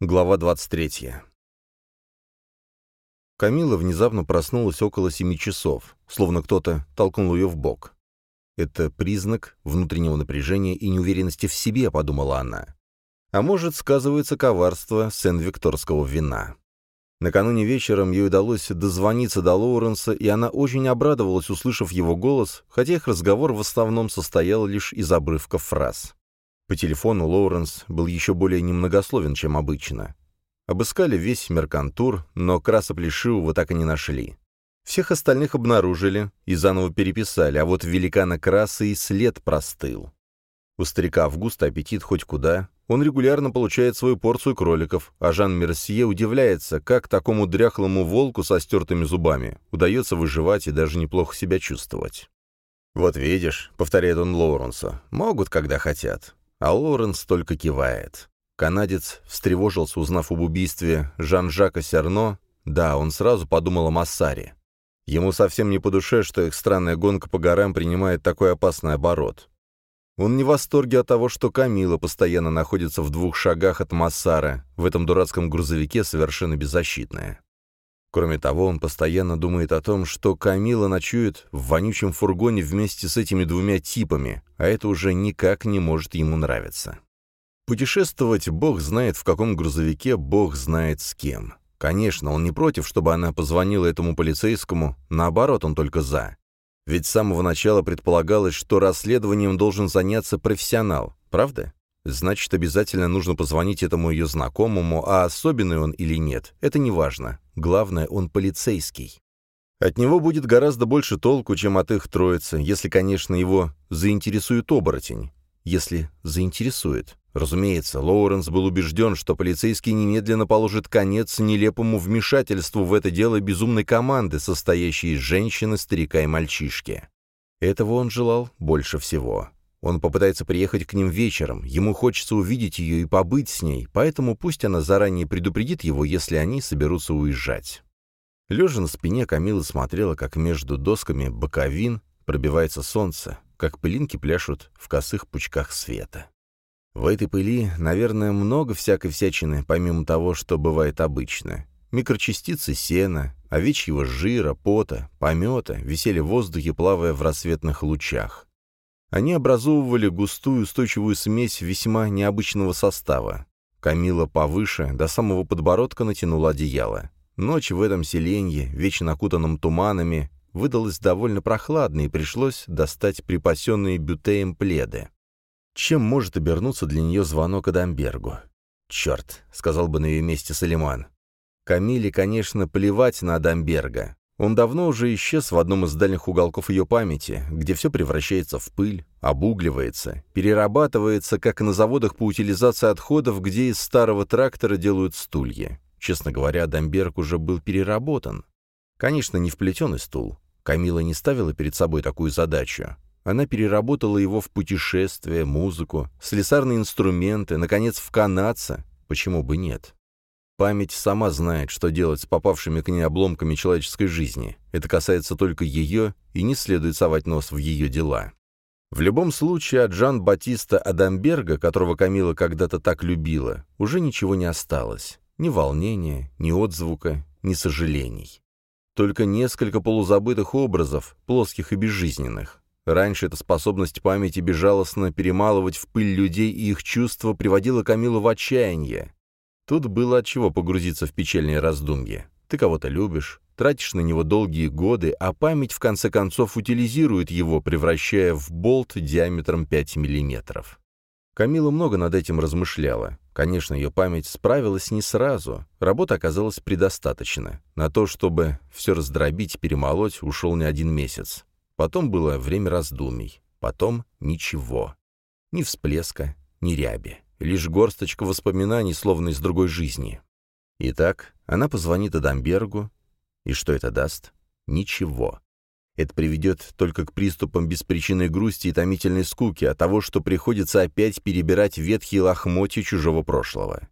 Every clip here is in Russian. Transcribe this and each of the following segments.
Глава 23. Камила внезапно проснулась около семи часов, словно кто-то толкнул ее в бок. «Это признак внутреннего напряжения и неуверенности в себе», — подумала она. А может, сказывается коварство сен-викторского вина. Накануне вечером ей удалось дозвониться до Лоуренса, и она очень обрадовалась, услышав его голос, хотя их разговор в основном состоял лишь из обрывков фраз. По телефону Лоуренс был еще более немногословен, чем обычно. Обыскали весь меркантур, но Краса Плешивого так и не нашли. Всех остальных обнаружили и заново переписали, а вот великана Краса и след простыл. У старика Августа аппетит хоть куда, он регулярно получает свою порцию кроликов, а Жан Мерсье удивляется, как такому дряхлому волку со стертыми зубами удается выживать и даже неплохо себя чувствовать. «Вот видишь», — повторяет он Лоуренсу, — «могут, когда хотят а Лоренс только кивает. Канадец встревожился, узнав об убийстве Жан-Жака Серно. Да, он сразу подумал о Массаре. Ему совсем не по душе, что их странная гонка по горам принимает такой опасный оборот. Он не в восторге от того, что Камила постоянно находится в двух шагах от Массара, в этом дурацком грузовике совершенно беззащитная. Кроме того, он постоянно думает о том, что Камила ночует в вонючем фургоне вместе с этими двумя типами, а это уже никак не может ему нравиться. Путешествовать бог знает в каком грузовике, бог знает с кем. Конечно, он не против, чтобы она позвонила этому полицейскому, наоборот, он только за. Ведь с самого начала предполагалось, что расследованием должен заняться профессионал, правда? Значит, обязательно нужно позвонить этому ее знакомому, а особенный он или нет, это не важно. Главное, он полицейский. От него будет гораздо больше толку, чем от их троицы, если, конечно, его заинтересует оборотень. Если заинтересует. Разумеется, Лоуренс был убежден, что полицейский немедленно положит конец нелепому вмешательству в это дело безумной команды, состоящей из женщины, старика и мальчишки. Этого он желал больше всего. Он попытается приехать к ним вечером, ему хочется увидеть ее и побыть с ней, поэтому пусть она заранее предупредит его, если они соберутся уезжать. Лежа на спине, Камила смотрела, как между досками боковин пробивается солнце, как пылинки пляшут в косых пучках света. В этой пыли, наверное, много всякой всячины, помимо того, что бывает обычно. Микрочастицы сена, овечьего жира, пота, помета висели в воздухе, плавая в рассветных лучах. Они образовывали густую устойчивую смесь весьма необычного состава. Камила повыше, до самого подбородка натянула одеяло. Ночь в этом селенье, вечно окутанном туманами, выдалась довольно прохладной, и пришлось достать припасенные бютеем пледы. Чем может обернуться для нее звонок Адамбергу? «Черт», — сказал бы на ее месте Салиман. Камиле, конечно, плевать на Адамберга. Он давно уже исчез в одном из дальних уголков ее памяти, где все превращается в пыль, обугливается, перерабатывается, как на заводах по утилизации отходов, где из старого трактора делают стулья. Честно говоря, Дамберг уже был переработан. Конечно, не в плетеный стул. Камила не ставила перед собой такую задачу. Она переработала его в путешествия, музыку, слесарные инструменты, наконец, в канадца. Почему бы нет? Память сама знает, что делать с попавшими к ней обломками человеческой жизни. Это касается только ее, и не следует совать нос в ее дела. В любом случае, от Жан-Батиста Адамберга, которого Камила когда-то так любила, уже ничего не осталось. Ни волнения, ни отзвука, ни сожалений. Только несколько полузабытых образов, плоских и безжизненных. Раньше эта способность памяти безжалостно перемалывать в пыль людей и их чувства приводила Камилу в отчаяние. Тут было от чего погрузиться в печальные раздумья. Ты кого-то любишь, тратишь на него долгие годы, а память в конце концов утилизирует его, превращая в болт диаметром 5 миллиметров. Камила много над этим размышляла. Конечно, ее память справилась не сразу. Работы оказалось предостаточно. На то, чтобы все раздробить, перемолоть, ушел не один месяц. Потом было время раздумий. Потом ничего. Ни всплеска, ни ряби. Лишь горсточка воспоминаний, словно из другой жизни. Итак, она позвонит Адамбергу, и что это даст? Ничего. Это приведет только к приступам беспричинной грусти и томительной скуки от того, что приходится опять перебирать ветхие лохмотья чужого прошлого.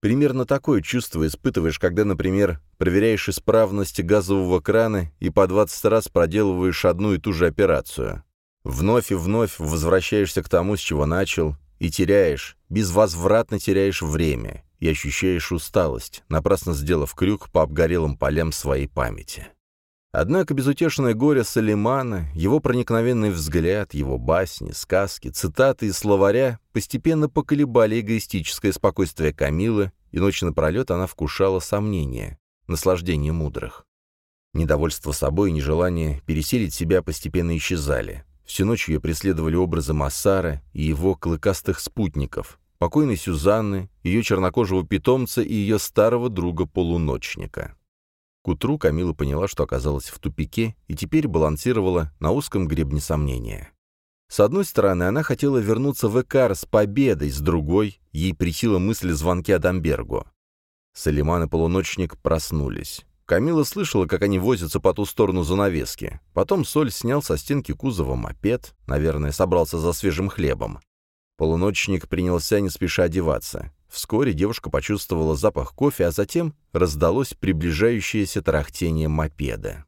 Примерно такое чувство испытываешь, когда, например, проверяешь исправность газового крана и по 20 раз проделываешь одну и ту же операцию. Вновь и вновь возвращаешься к тому, с чего начал, и теряешь, безвозвратно теряешь время и ощущаешь усталость, напрасно сделав крюк по обгорелым полям своей памяти. Однако безутешное горе Салимана, его проникновенный взгляд, его басни, сказки, цитаты из словаря постепенно поколебали эгоистическое спокойствие Камилы, и ночь напролет она вкушала сомнения, наслаждение мудрых. Недовольство собой и нежелание переселить себя постепенно исчезали. Всю ночь ее преследовали образы Массара и его клыкастых спутников, покойной Сюзанны, ее чернокожего питомца и ее старого друга-полуночника. К утру Камила поняла, что оказалась в тупике и теперь балансировала на узком гребне сомнения. С одной стороны, она хотела вернуться в Экар с победой, с другой — ей присила мысль звонки Адамбергу. Салиман и полуночник проснулись. Камила слышала, как они возятся по ту сторону занавески. Потом Соль снял со стенки кузова мопед, наверное, собрался за свежим хлебом. Полуночник принялся не спеша одеваться. Вскоре девушка почувствовала запах кофе, а затем раздалось приближающееся тарахтение мопеда.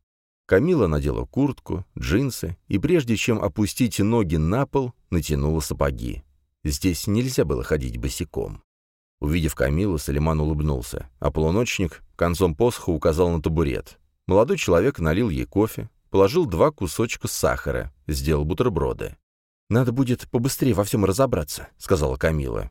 Камила надела куртку, джинсы и, прежде чем опустить ноги на пол, натянула сапоги. Здесь нельзя было ходить босиком. Увидев Камилу, Салиман улыбнулся, а полуночник концом посоха указал на табурет. Молодой человек налил ей кофе, положил два кусочка сахара, сделал бутерброды. «Надо будет побыстрее во всем разобраться», — сказала Камила.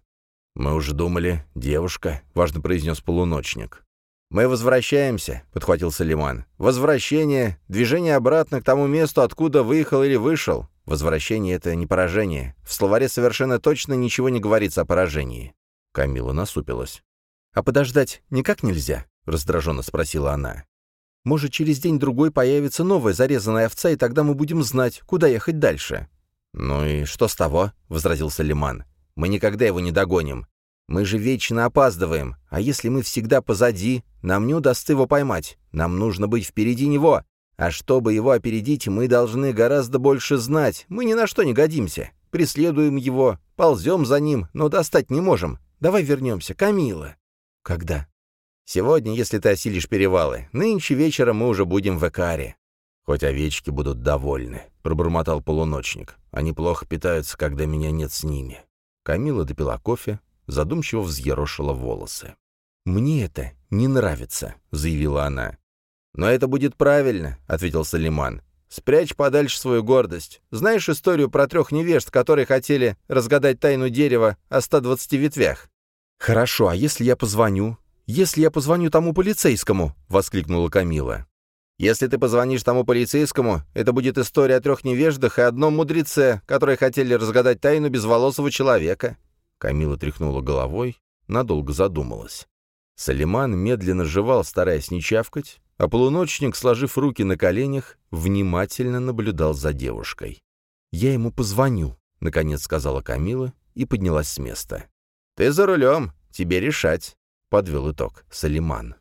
«Мы уже думали, девушка», — важно произнес полуночник. «Мы возвращаемся», — подхватил Салиман. «Возвращение, движение обратно к тому месту, откуда выехал или вышел. Возвращение — это не поражение. В словаре совершенно точно ничего не говорится о поражении». Камила насупилась. «А подождать никак нельзя?» — раздраженно спросила она. «Может, через день-другой появится новая зарезанная овца, и тогда мы будем знать, куда ехать дальше». «Ну и что с того?» — возразил Салиман. Мы никогда его не догоним. Мы же вечно опаздываем, а если мы всегда позади, нам не удастся его поймать. Нам нужно быть впереди него. А чтобы его опередить, мы должны гораздо больше знать. Мы ни на что не годимся. Преследуем его, ползем за ним, но достать не можем. Давай вернемся, Камила. Когда? Сегодня, если ты осилишь перевалы. Нынче вечером мы уже будем в Экаре. Хоть овечки будут довольны, пробормотал полуночник. Они плохо питаются, когда меня нет с ними. Камила допила кофе, задумчиво взъерошила волосы. «Мне это не нравится», — заявила она. «Но это будет правильно», — ответил Салиман. «Спрячь подальше свою гордость. Знаешь историю про трех невежд, которые хотели разгадать тайну дерева о 120 ветвях?» «Хорошо, а если я позвоню? Если я позвоню тому полицейскому?» — воскликнула Камила. Если ты позвонишь тому полицейскому, это будет история о трех невеждах и одном мудреце, которые хотели разгадать тайну безволосого человека». Камила тряхнула головой, надолго задумалась. Салиман медленно жевал, стараясь не чавкать, а полуночник, сложив руки на коленях, внимательно наблюдал за девушкой. «Я ему позвоню», — наконец сказала Камила и поднялась с места. «Ты за рулем, тебе решать», — подвел итог Салиман.